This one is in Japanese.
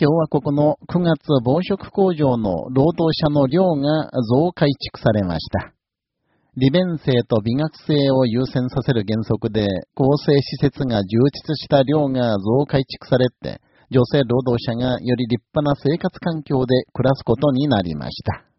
共和国の9月防食工場の労働者の量が増改築されました。利便性と美学性を優先させる原則で、構生施設が充実した量が増改築されて、女性労働者がより立派な生活環境で暮らすことになりました。